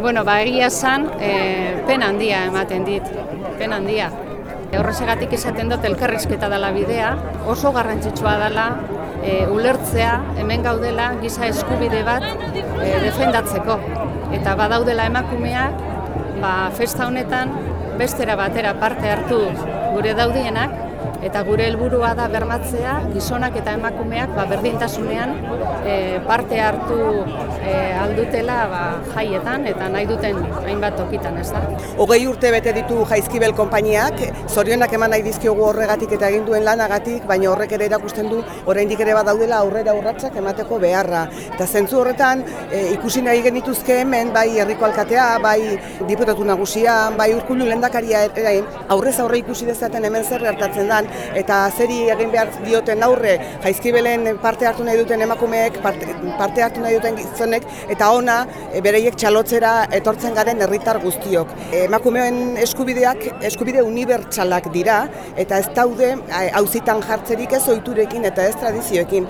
Bueno, ba, egia esan, e, pena handia ematen dit, pena handia. Horrezegatik esaten dut elkarrizketa dela bidea, oso garrantzitsua dela e, ulertzea hemen gaudela giza eskubide bat e, defendatzeko. Eta badaudela emakumeak, ba, festa honetan bestera batera parte hartu gure daudienak, eta gure helburua da bermatzea gizonak eta emakumeak ba, berdintasunean e, parte hartu e, aldutela ba, jaietan eta nahi duten hainbat tokitan, ez da? Hogei urte bete ditu jaizkibel konpainiak, zorionak eman nahi dizkiogu horregatik eta egin duen lanagatik, baina horrek ere erakusten du oraindik ere badaudela aurrera urratsak emateko beharra. Eta zentzu horretan e, ikusi nahi genituzke hemen bai herriko alkatea, bai diputatu nagusia, bai urkullu lendakaria ere aurrez aurre ikusi dezaten hemen zer gertatzen eta zeri egin behar dioten aurre jaizkibelen parte hartu nahi duten emakumeek, parte, parte hartu nahi duten gizonek eta ona e, bereiek txalotzera etortzen garen herritar guztiok. Emakumeen eskubideak eskubide unibertsalak dira eta ez daude auzitan jartzerik ez ohiturekin eta ez tradizioekin.